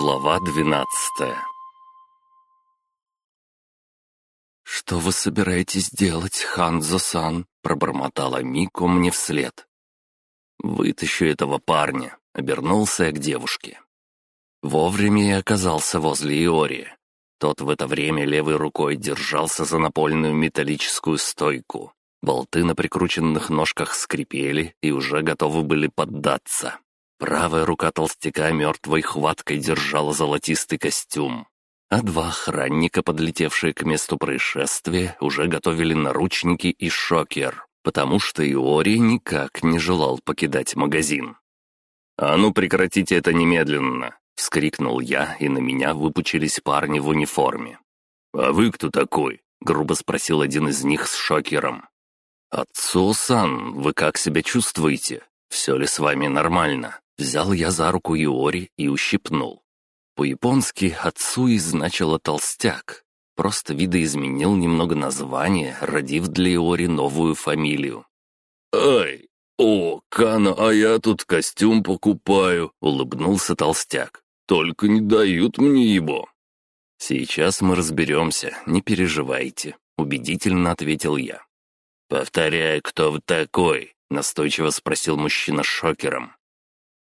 Глава двенадцатая «Что вы собираетесь делать, Ханзо-сан?» — пробормотала Мико мне вслед. «Вытащу этого парня», — обернулся я к девушке. Вовремя я оказался возле Иори. Тот в это время левой рукой держался за напольную металлическую стойку. Болты на прикрученных ножках скрипели и уже готовы были поддаться. Правая рука толстяка мертвой хваткой держала золотистый костюм, а два охранника, подлетевшие к месту происшествия, уже готовили наручники и шокер, потому что Иори никак не желал покидать магазин. «А ну прекратите это немедленно!» — вскрикнул я, и на меня выпучились парни в униформе. «А вы кто такой?» — грубо спросил один из них с шокером. «Отцу-сан, вы как себя чувствуете? Все ли с вами нормально?» Взял я за руку Иори и ущипнул. По-японски «отцуи» значило «толстяк». Просто видоизменил немного название, родив для Иори новую фамилию. «Ай, о, Кана, а я тут костюм покупаю», — улыбнулся толстяк. «Только не дают мне его». «Сейчас мы разберемся, не переживайте», — убедительно ответил я. «Повторяй, кто вы такой?» — настойчиво спросил мужчина шокером.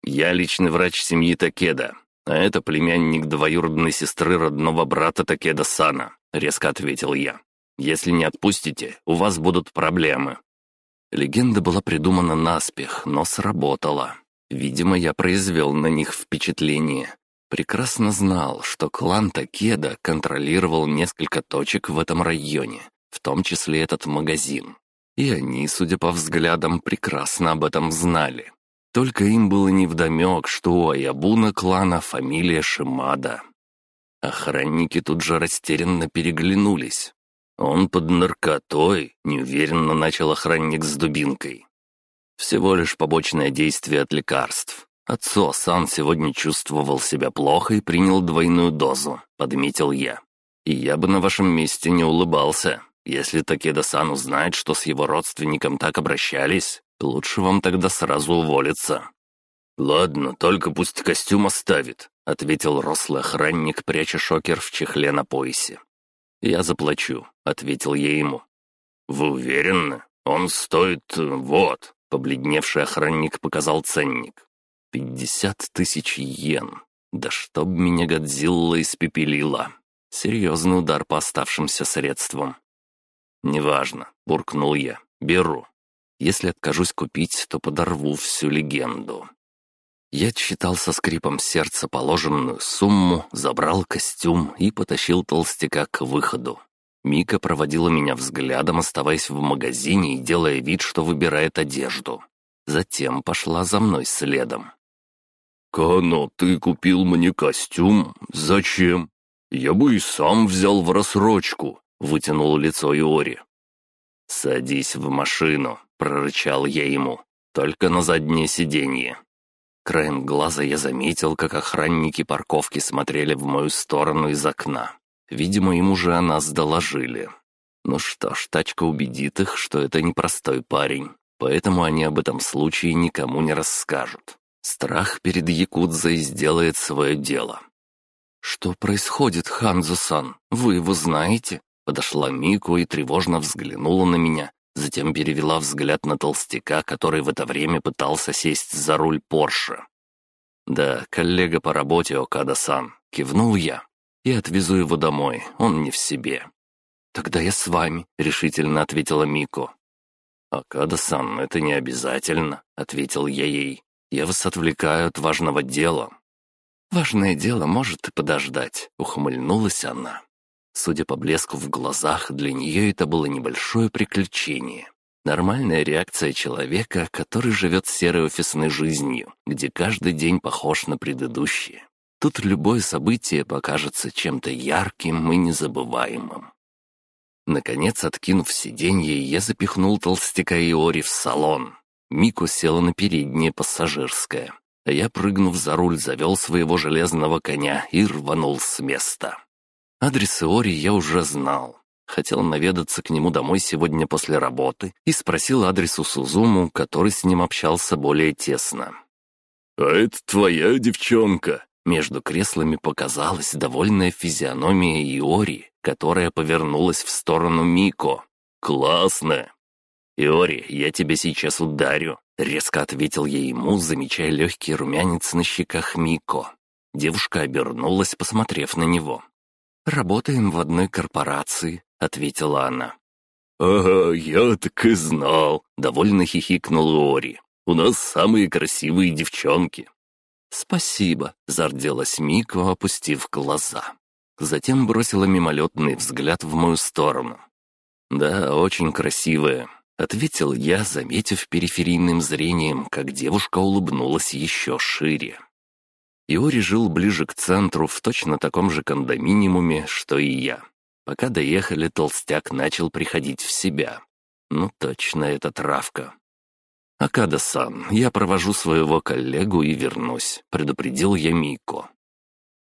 «Я личный врач семьи Такеда, а это племянник двоюродной сестры родного брата Такеда Сана», — резко ответил я. «Если не отпустите, у вас будут проблемы». Легенда была придумана наспех, но сработала. Видимо, я произвел на них впечатление. Прекрасно знал, что клан Такеда контролировал несколько точек в этом районе, в том числе этот магазин. И они, судя по взглядам, прекрасно об этом знали. Только им было невдомек, что у Аябуна клана фамилия Шимада. Охранники тут же растерянно переглянулись. «Он под наркотой», — неуверенно начал охранник с дубинкой. «Всего лишь побочное действие от лекарств. Отцу Асан сегодня чувствовал себя плохо и принял двойную дозу», — подметил я. «И я бы на вашем месте не улыбался. Если Такеда-сан узнает, что с его родственником так обращались, лучше вам тогда сразу уволиться». «Ладно, только пусть костюм оставит», — ответил рослый охранник, пряча шокер в чехле на поясе. «Я заплачу», — ответил я ему. «Вы уверены? Он стоит... вот...» — побледневший охранник показал ценник. «Пятьдесят тысяч йен. Да чтоб меня Годзилла испепелила. Серьезный удар по оставшимся средствам. «Неважно», — буркнул я. «Беру. Если откажусь купить, то подорву всю легенду». Я читал со скрипом сердца положенную сумму, забрал костюм и потащил толстяка к выходу. Мика проводила меня взглядом, оставаясь в магазине и делая вид, что выбирает одежду. Затем пошла за мной следом. «Кано, ты купил мне костюм? Зачем? Я бы и сам взял в рассрочку. — вытянул лицо Иори. «Садись в машину», — прорычал я ему, — «только на заднее сиденье». Краем глаза я заметил, как охранники парковки смотрели в мою сторону из окна. Видимо, им уже о нас доложили. Ну что ж, тачка убедит их, что это непростой парень, поэтому они об этом случае никому не расскажут. Страх перед Якудзой сделает свое дело. «Что происходит, Ханзо-сан? Вы его знаете?» Подошла Мику и тревожно взглянула на меня, затем перевела взгляд на толстяка, который в это время пытался сесть за руль Порше. «Да, коллега по работе Окада-сан», — кивнул я. «И отвезу его домой, он не в себе». «Тогда я с вами», — решительно ответила Мико. «Окада-сан, это не обязательно», — ответил я ей. «Я вас отвлекаю от важного дела». «Важное дело может и подождать», — ухмыльнулась она. Судя по блеску в глазах, для нее это было небольшое приключение. Нормальная реакция человека, который живет серой офисной жизнью, где каждый день похож на предыдущий. Тут любое событие покажется чем-то ярким и незабываемым. Наконец, откинув сиденье, я запихнул толстяка Иори в салон. Мико села на переднее пассажирское, а я, прыгнув за руль, завел своего железного коня и рванул с места. Адрес Иори я уже знал. Хотел наведаться к нему домой сегодня после работы и спросил адрес у Сузуму, который с ним общался более тесно. «А это твоя девчонка?» Между креслами показалась довольная физиономия Иори, которая повернулась в сторону Мико. «Классно!» «Иори, я тебя сейчас ударю», — резко ответил я ему, замечая легкий румянец на щеках Мико. Девушка обернулась, посмотрев на него. «Работаем в одной корпорации», — ответила она. «Ага, я так и знал», — довольно хихикнул Ори. «У нас самые красивые девчонки». «Спасибо», — зарделась Мико, опустив глаза. Затем бросила мимолетный взгляд в мою сторону. «Да, очень красивая», — ответил я, заметив периферийным зрением, как девушка улыбнулась еще шире. Иори жил ближе к центру в точно таком же кондоминиуме, что и я. Пока доехали, толстяк начал приходить в себя. Ну точно, это травка. «Акада-сан, я провожу своего коллегу и вернусь», — предупредил я Мико.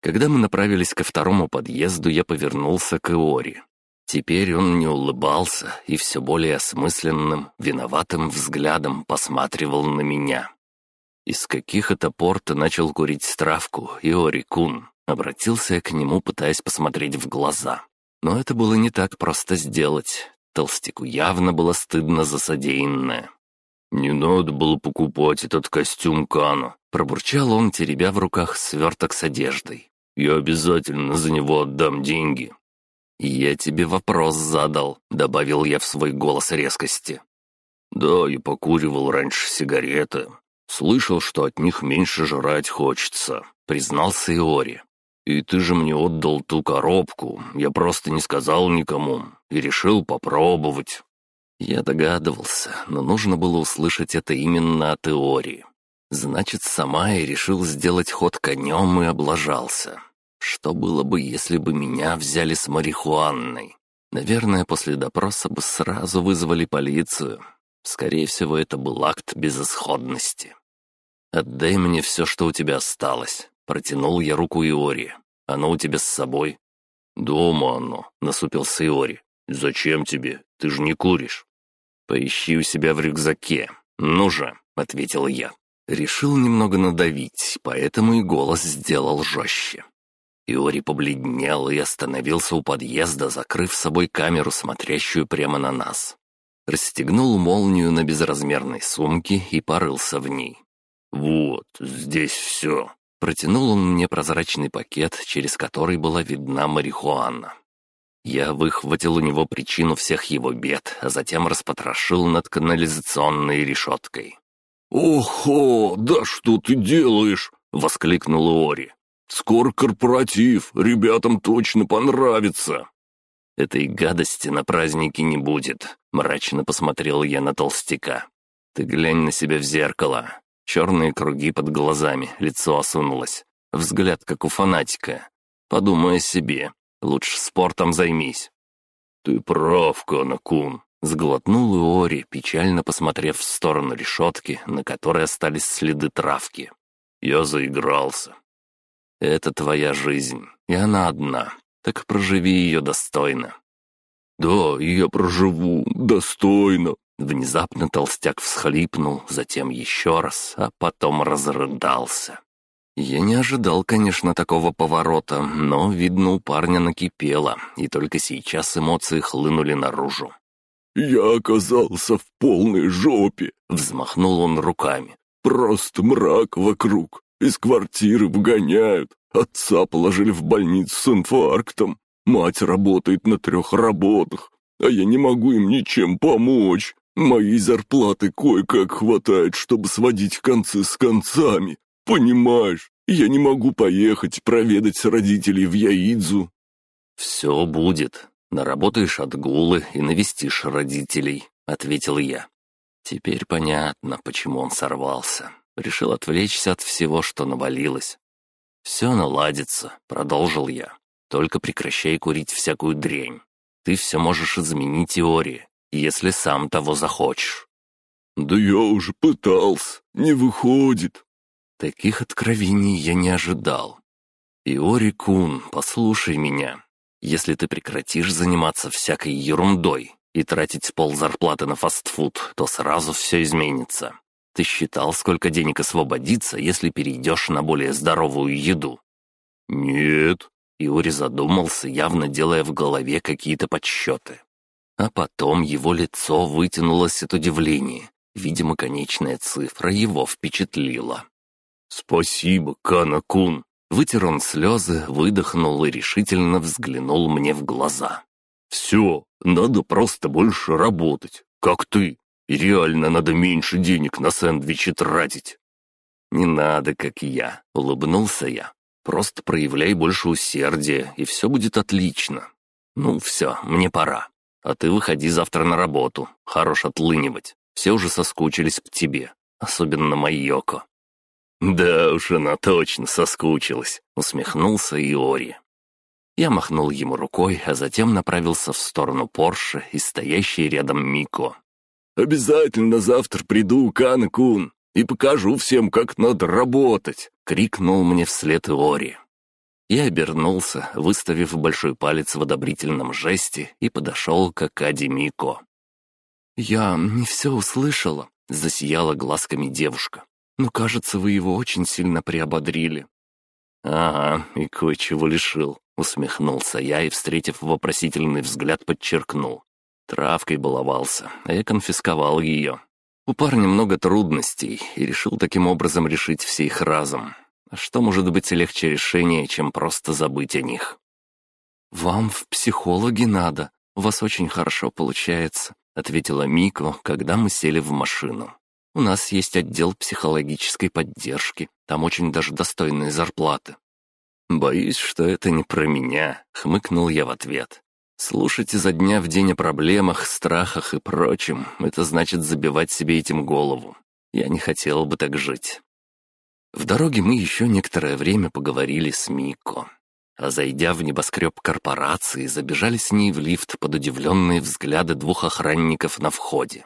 Когда мы направились ко второму подъезду, я повернулся к Иори. Теперь он не улыбался и все более осмысленным, виноватым взглядом посматривал на меня. Из каких это пор ты начал курить травку, Иори-кун? Обратился я к нему, пытаясь посмотреть в глаза. Но это было не так просто сделать. Толстяку явно было стыдно за содеянное. «Не надо было покупать этот костюм Кана», — пробурчал он, теребя в руках сверток с одеждой. «Я обязательно за него отдам деньги». «Я тебе вопрос задал», — добавил я в свой голос резкости. «Да, я покуривал раньше сигареты, «Слышал, что от них меньше жрать хочется», — признался Иори. «И ты же мне отдал ту коробку, я просто не сказал никому и решил попробовать». Я догадывался, но нужно было услышать это именно от Иори. Значит, сама и решил сделать ход конем и облажался. Что было бы, если бы меня взяли с марихуанной? Наверное, после допроса бы сразу вызвали полицию, Скорее всего, это был акт безысходности. «Отдай мне все, что у тебя осталось», — протянул я руку Иори. «Оно у тебя с собой?» «Дома оно», — насупился Иори. «Зачем тебе? Ты же не куришь». «Поищи у себя в рюкзаке. Ну же», — ответил я. Решил немного надавить, поэтому и голос сделал жестче. Иори побледнел и остановился у подъезда, закрыв собой камеру, смотрящую прямо на нас расстегнул молнию на безразмерной сумке и порылся в ней. «Вот, здесь все». Протянул он мне прозрачный пакет, через который была видна марихуана. Я выхватил у него причину всех его бед, а затем распотрошил над канализационной решеткой. «Охо, да что ты делаешь?» — воскликнул Ори. «Скоро корпоратив, ребятам точно понравится». «Этой гадости на празднике не будет», — мрачно посмотрел я на толстяка. «Ты глянь на себя в зеркало. Черные круги под глазами, лицо осунулось. Взгляд, как у фанатика. Подумай о себе. Лучше спортом займись». «Ты прав, Канакун», — сглотнул Иори, печально посмотрев в сторону решетки, на которой остались следы травки. «Я заигрался». «Это твоя жизнь, и она одна так проживи ее достойно». «Да, я проживу достойно». Внезапно толстяк всхлипнул, затем еще раз, а потом разрыдался. Я не ожидал, конечно, такого поворота, но, видно, у парня накипело, и только сейчас эмоции хлынули наружу. «Я оказался в полной жопе», — взмахнул он руками. «Просто мрак вокруг. Из квартиры выгоняют. Отца положили в больницу с инфарктом. Мать работает на трех работах, а я не могу им ничем помочь. Моей зарплаты кое-как хватает, чтобы сводить концы с концами. Понимаешь, я не могу поехать проведать родителей в Яидзу». «Все будет. Наработаешь отгулы и навестишь родителей», — ответил я. Теперь понятно, почему он сорвался. Решил отвлечься от всего, что навалилось. «Все наладится», — продолжил я. «Только прекращай курить всякую дрянь. Ты все можешь изменить теории, если сам того захочешь». «Да я уже пытался, не выходит». Таких откровений я не ожидал. «Иори Кун, послушай меня. Если ты прекратишь заниматься всякой ерундой и тратить пол зарплаты на фастфуд, то сразу все изменится. Ты считал, сколько денег освободится, если перейдешь на более здоровую еду? «Нет». Иори задумался, явно делая в голове какие-то подсчеты. А потом его лицо вытянулось от удивления. Видимо, конечная цифра его впечатлила. «Спасибо, Кана-кун!» Вытер он слезы, выдохнул и решительно взглянул мне в глаза. «Все, надо просто больше работать, как ты. И реально надо меньше денег на сэндвичи тратить». «Не надо, как я», — улыбнулся я. «Просто проявляй больше усердия, и все будет отлично. Ну, все, мне пора. А ты выходи завтра на работу. Хорош отлынивать. Все уже соскучились по тебе. Особенно Майоко». «Да уж она точно соскучилась», — усмехнулся Иори. Я махнул ему рукой, а затем направился в сторону Порше и стоящей рядом Мико. «Обязательно завтра приду, Кан-кун, и покажу всем, как надо работать!» — крикнул мне вслед Иори. Я обернулся, выставив большой палец в одобрительном жесте, и подошел к Акаде Мико. «Я не все услышала», — засияла глазками девушка. «Но, кажется, вы его очень сильно приободрили». «Ага, и кое-чего лишил», — усмехнулся я и, встретив вопросительный взгляд, подчеркнул. Травкой баловался, а я конфисковал ее. У парня много трудностей, и решил таким образом решить все их разом. А что может быть легче решения, чем просто забыть о них? «Вам в психологи надо. У вас очень хорошо получается», — ответила Мико, когда мы сели в машину. «У нас есть отдел психологической поддержки. Там очень даже достойные зарплаты». «Боюсь, что это не про меня», — хмыкнул я в ответ. «Слушать изо дня в день о проблемах, страхах и прочем — это значит забивать себе этим голову. Я не хотел бы так жить». В дороге мы еще некоторое время поговорили с Мико. А зайдя в небоскреб корпорации, забежали с ней в лифт под удивленные взгляды двух охранников на входе.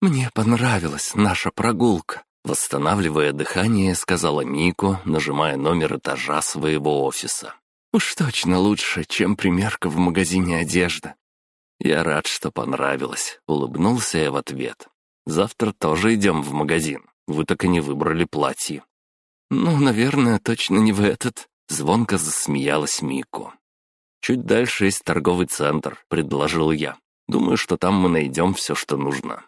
«Мне понравилась наша прогулка», — восстанавливая дыхание, сказала Мико, нажимая номер этажа своего офиса. «Уж точно лучше, чем примерка в магазине одежды». «Я рад, что понравилось», — улыбнулся я в ответ. «Завтра тоже идем в магазин. Вы так и не выбрали платье». «Ну, наверное, точно не в этот», — звонко засмеялась Мико. «Чуть дальше есть торговый центр», — предложил я. «Думаю, что там мы найдем все, что нужно».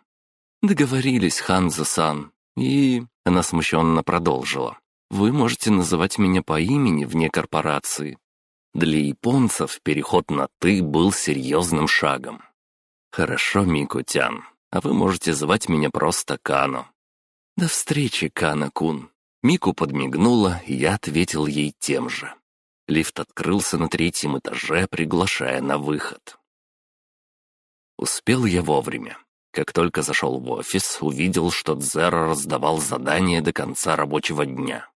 «Договорились, Ханзо-сан. И...» — она смущенно продолжила. «Вы можете называть меня по имени вне корпорации». Для японцев переход на «ты» был серьезным шагом. «Хорошо, Мико-тян, а вы можете звать меня просто Кано». «До встречи, Кано-кун», Мику подмигнула, и я ответил ей тем же. Лифт открылся на третьем этаже, приглашая на выход. Успел я вовремя. Как только зашел в офис, увидел, что Дзера раздавал задание до конца рабочего дня.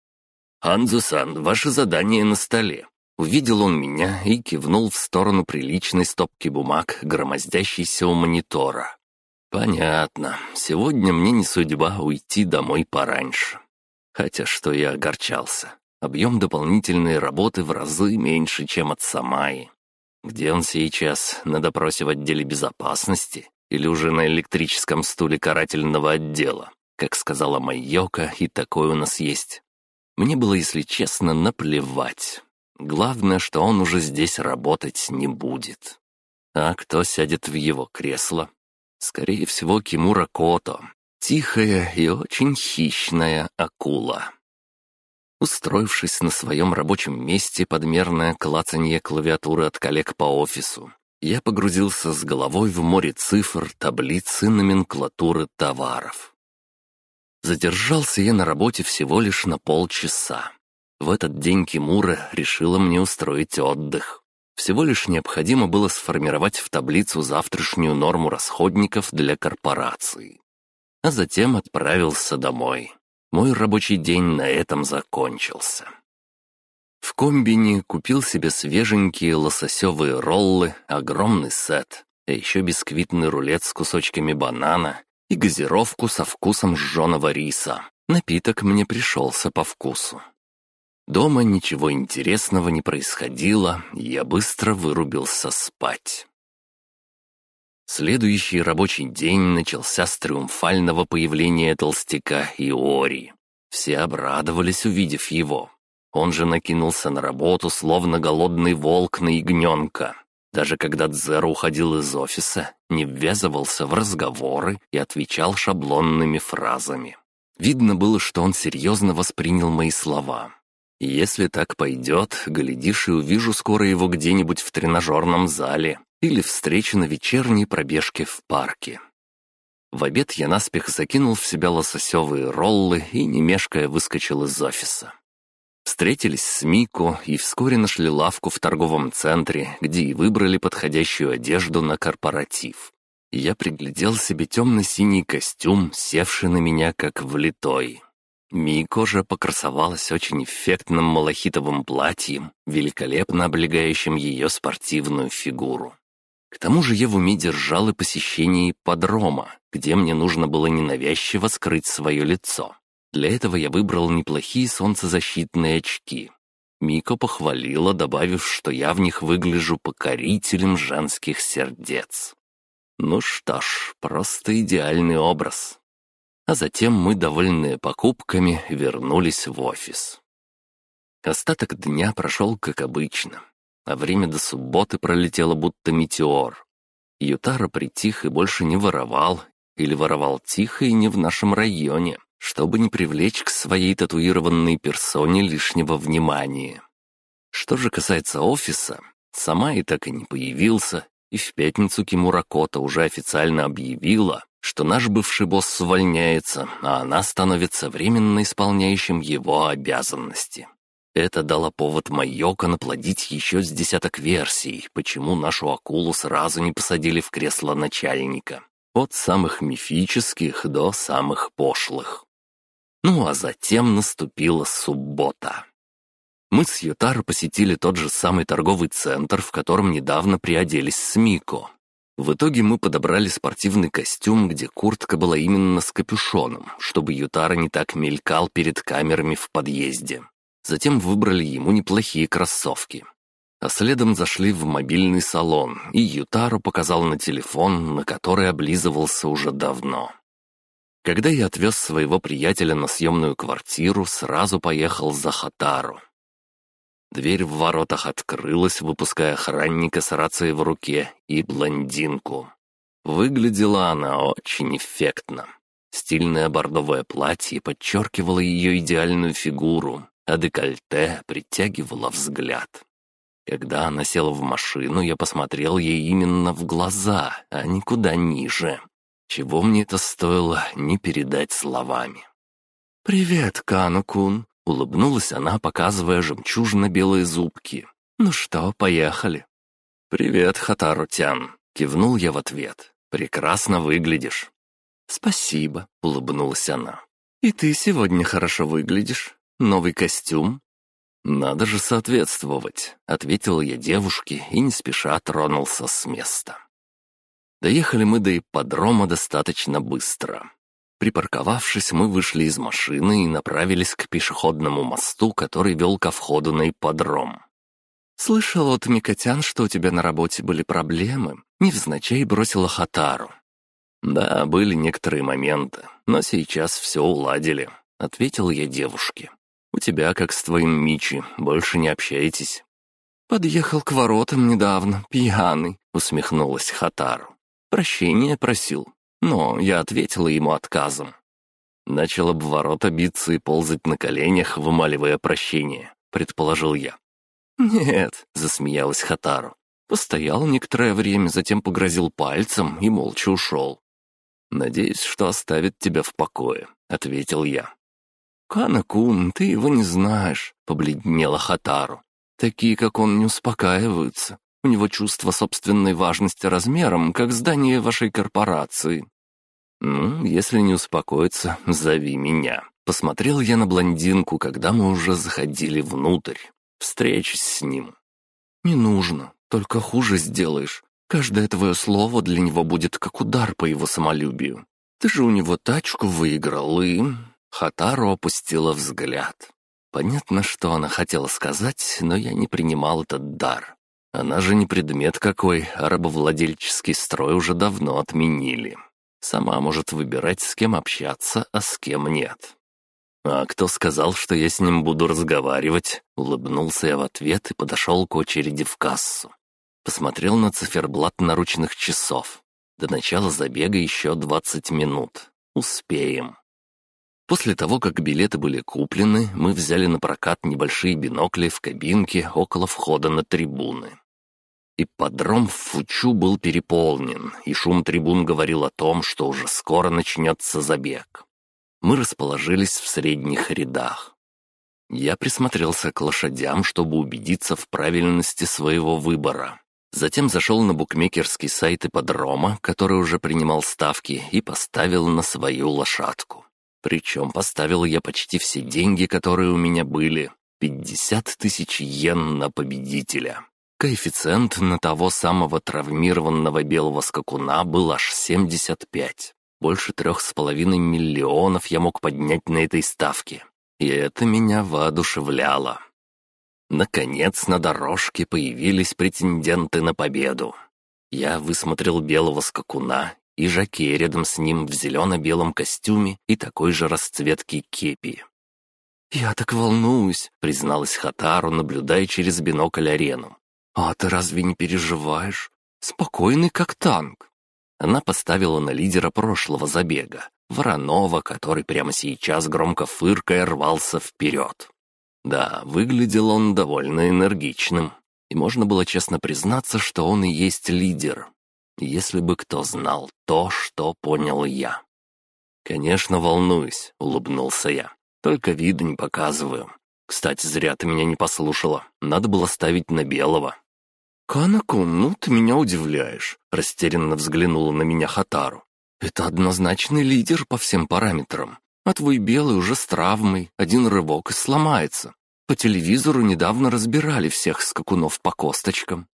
«Анзу-сан, ваше задание на столе». Увидел он меня и кивнул в сторону приличной стопки бумаг, громоздящейся у монитора. «Понятно. Сегодня мне не судьба уйти домой пораньше». Хотя что я огорчался. Объем дополнительной работы в разы меньше, чем от Самаи. Где он сейчас? На допросе в отделе безопасности? Или уже на электрическом стуле карательного отдела? Как сказала Майока, и такой у нас есть. Мне было, если честно, наплевать. Главное, что он уже здесь работать не будет. А кто сядет в его кресло? Скорее всего, Кимура Кото, Тихая и очень хищная акула. Устроившись на своем рабочем месте подмерное клацанье клавиатуры от коллег по офису, я погрузился с головой в море цифр, таблиц и номенклатуры товаров. Задержался я на работе всего лишь на полчаса. В этот день Кимура решила мне устроить отдых. Всего лишь необходимо было сформировать в таблицу завтрашнюю норму расходников для корпорации а затем отправился домой. Мой рабочий день на этом закончился. В комбине купил себе свеженькие лососевые роллы, огромный сет, а еще бисквитный рулет с кусочками банана и газировку со вкусом жженого риса. Напиток мне пришелся по вкусу. Дома ничего интересного не происходило, я быстро вырубился спать. Следующий рабочий день начался с триумфального появления толстяка Иори. Все обрадовались, увидев его. Он же накинулся на работу, словно голодный волк на ягненка. Даже когда Дзеро уходил из офиса, не ввязывался в разговоры и отвечал шаблонными фразами. Видно было, что он серьезно воспринял мои слова. Если так пойдет, глядишь и увижу скоро его где-нибудь в тренажерном зале или встречу на вечерней пробежке в парке. В обед я наспех закинул в себя лососевые роллы и, не мешкая, выскочил из офиса. Встретились с Мико и вскоре нашли лавку в торговом центре, где и выбрали подходящую одежду на корпоратив. Я приглядел себе темно-синий костюм, севший на меня как влитой. Мико же покрасовалась очень эффектным малахитовым платьем, великолепно облегающим ее спортивную фигуру. К тому же я в уме держал и посещение ипподрома, где мне нужно было ненавязчиво скрыть свое лицо. Для этого я выбрал неплохие солнцезащитные очки. Мико похвалила, добавив, что я в них выгляжу покорителем женских сердец. Ну что ж, просто идеальный образ. А затем мы, довольные покупками, вернулись в офис. Остаток дня прошел как обычно, а время до субботы пролетело будто метеор. Ютара притих и больше не воровал, или воровал тихо и не в нашем районе, чтобы не привлечь к своей татуированной персоне лишнего внимания. Что же касается офиса, сама и так и не появился, и в пятницу Кимуракота уже официально объявила, что наш бывший босс увольняется, а она становится временно исполняющим его обязанности. Это дало повод Майока наплодить еще с десяток версий, почему нашу акулу сразу не посадили в кресло начальника. От самых мифических до самых пошлых. Ну а затем наступила суббота. Мы с Ютаро посетили тот же самый торговый центр, в котором недавно приоделись с Мико. В итоге мы подобрали спортивный костюм, где куртка была именно с капюшоном, чтобы Ютара не так мелькал перед камерами в подъезде. Затем выбрали ему неплохие кроссовки. А следом зашли в мобильный салон, и Ютару показал на телефон, на который облизывался уже давно. Когда я отвез своего приятеля на съемную квартиру, сразу поехал за Хатару. Дверь в воротах открылась, выпуская охранника с рацией в руке и блондинку. Выглядела она очень эффектно. Стильное бордовое платье подчеркивало ее идеальную фигуру, а декольте притягивало взгляд. Когда она села в машину, я посмотрел ей именно в глаза, а никуда ниже. Чего мне это стоило, не передать словами. «Привет, Кану-кун», Улыбнулась она, показывая жемчужно-белые зубки. «Ну что, поехали?» «Привет, Хатару-тян», — кивнул я в ответ. «Прекрасно выглядишь». «Спасибо», — улыбнулась она. «И ты сегодня хорошо выглядишь. Новый костюм?» «Надо же соответствовать», — ответил я девушке и не спеша тронулся с места. Доехали мы до ипподрома достаточно быстро. Припарковавшись, мы вышли из машины и направились к пешеходному мосту, который вел ко входу на ипподром. «Слышал от Микотян, что у тебя на работе были проблемы?» Невзначай бросила Хатару. «Да, были некоторые моменты, но сейчас все уладили», — ответил я девушке. «У тебя, как с твоим Мичи, больше не общаетесь». «Подъехал к воротам недавно, пьяный», — усмехнулась Хатару. «Прощения просил но я ответила ему отказом. Начал об ворота биться и ползать на коленях, вымаливая прощение, предположил я. «Нет», — засмеялась Хатару. Постоял некоторое время, затем погрозил пальцем и молча ушел. «Надеюсь, что оставит тебя в покое», — ответил я. «Канакун, ты его не знаешь», — побледнела Хатару. «Такие, как он, не успокаиваются. У него чувство собственной важности размером, как здание вашей корпорации. «Ну, если не успокоится, зови меня». Посмотрел я на блондинку, когда мы уже заходили внутрь. Встречусь с ним. «Не нужно, только хуже сделаешь. Каждое твое слово для него будет как удар по его самолюбию. Ты же у него тачку выиграл и...» Хатару опустила взгляд. Понятно, что она хотела сказать, но я не принимал этот дар. Она же не предмет какой, а рабовладельческий строй уже давно отменили. Сама может выбирать, с кем общаться, а с кем нет. «А кто сказал, что я с ним буду разговаривать?» Улыбнулся я в ответ и подошел к очереди в кассу. Посмотрел на циферблат наручных часов. До начала забега еще 20 минут. Успеем. После того, как билеты были куплены, мы взяли на прокат небольшие бинокли в кабинке около входа на трибуны. Ипподром в Фучу был переполнен, и шум трибун говорил о том, что уже скоро начнется забег. Мы расположились в средних рядах. Я присмотрелся к лошадям, чтобы убедиться в правильности своего выбора. Затем зашел на букмекерский сайт ипподрома, который уже принимал ставки, и поставил на свою лошадку. Причем поставил я почти все деньги, которые у меня были. 50 тысяч йен на победителя. Коэффициент на того самого травмированного белого скакуна был аж 75. Больше трех с половиной миллионов я мог поднять на этой ставке. И это меня воодушевляло. Наконец на дорожке появились претенденты на победу. Я высмотрел белого скакуна и жаке рядом с ним в зелено-белом костюме и такой же расцветки кепи. «Я так волнуюсь», — призналась Хатару, наблюдая через бинокль арену. «А ты разве не переживаешь? Спокойный, как танк». Она поставила на лидера прошлого забега, Воронова, который прямо сейчас громко фыркая рвался вперед. Да, выглядел он довольно энергичным, и можно было честно признаться, что он и есть лидер. Если бы кто знал то, что понял я. «Конечно, волнуюсь», — улыбнулся я. «Только вида не показываю. Кстати, зря ты меня не послушала. Надо было ставить на белого». «Канакун, ну ты меня удивляешь», — растерянно взглянула на меня Хатару. «Это однозначный лидер по всем параметрам. А твой белый уже с травмой, один рывок и сломается. По телевизору недавно разбирали всех скакунов по косточкам».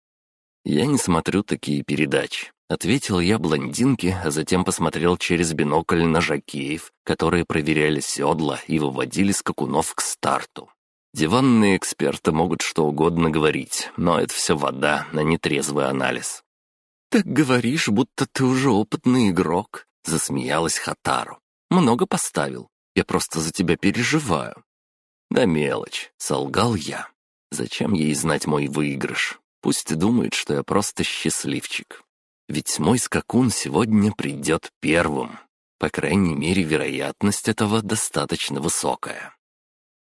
«Я не смотрю такие передачи», — ответил я блондинке, а затем посмотрел через бинокль на жакеев, которые проверяли седла и выводили скакунов к старту. Диванные эксперты могут что угодно говорить, но это все вода, а не трезвый анализ. «Так говоришь, будто ты уже опытный игрок», — засмеялась Хатару. «Много поставил. Я просто за тебя переживаю». «Да мелочь», — солгал я. «Зачем ей знать мой выигрыш? Пусть думает, что я просто счастливчик. Ведь мой скакун сегодня придет первым. По крайней мере, вероятность этого достаточно высокая».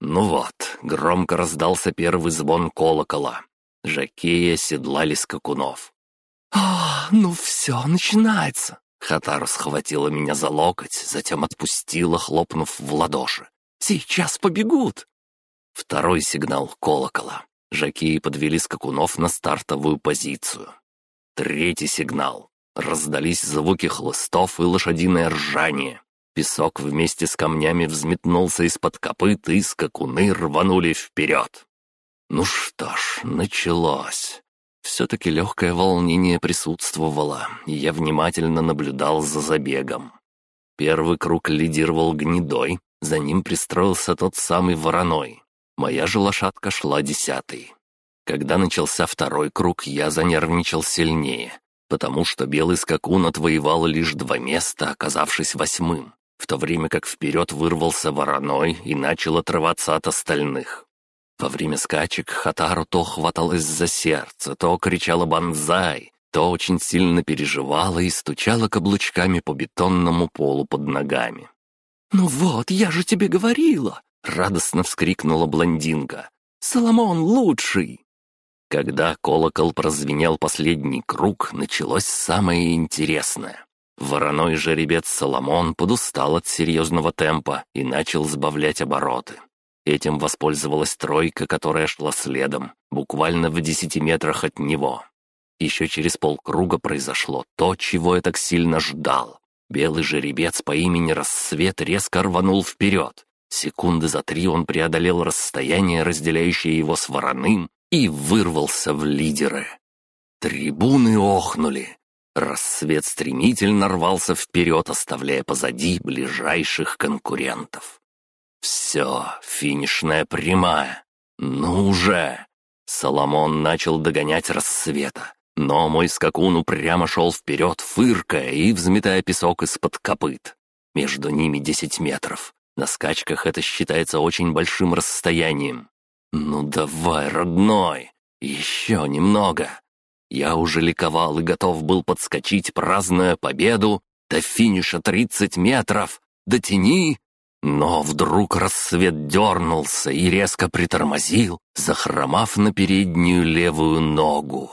Ну вот, громко раздался первый звон колокола. Жакеи оседлали скакунов. «А, ну все, начинается!» Хатару схватила меня за локоть, затем отпустила, хлопнув в ладоши. «Сейчас побегут!» Второй сигнал колокола. Жакеи подвели скакунов на стартовую позицию. Третий сигнал. Раздались звуки хлыстов и лошадиное ржание. Песок вместе с камнями взметнулся из-под копыт, и скакуны рванули вперед. Ну что ж, началось. Все-таки легкое волнение присутствовало, и я внимательно наблюдал за забегом. Первый круг лидировал гнедой, за ним пристроился тот самый вороной. Моя же лошадка шла десятой. Когда начался второй круг, я занервничал сильнее, потому что белый скакун отвоевал лишь два места, оказавшись восьмым в то время как вперед вырвался вороной и начал отрываться от остальных. Во время скачек Хатару то хваталась за сердце, то кричала «Бонзай!», то очень сильно переживала и стучала каблучками по бетонному полу под ногами. «Ну вот, я же тебе говорила!» — радостно вскрикнула блондинка. «Соломон лучший!» Когда колокол прозвенел последний круг, началось самое интересное. Вороной жеребец Соломон подустал от серьезного темпа и начал сбавлять обороты. Этим воспользовалась тройка, которая шла следом, буквально в десяти метрах от него. Еще через полкруга произошло то, чего я так сильно ждал. Белый жеребец по имени Рассвет резко рванул вперед. Секунды за три он преодолел расстояние, разделяющее его с вороным, и вырвался в лидеры. Трибуны охнули. Рассвет стремительно рвался вперед, оставляя позади ближайших конкурентов. «Все, финишная прямая. Ну уже!» Соломон начал догонять рассвета, но мой скакун упрямо шел вперед, фыркая и взметая песок из-под копыт. Между ними десять метров. На скачках это считается очень большим расстоянием. Ну давай, родной, еще немного. Я уже ликовал и готов был подскочить, празднуя победу. До финиша тридцать метров. Дотяни. Но вдруг рассвет дернулся и резко притормозил, захромав на переднюю левую ногу.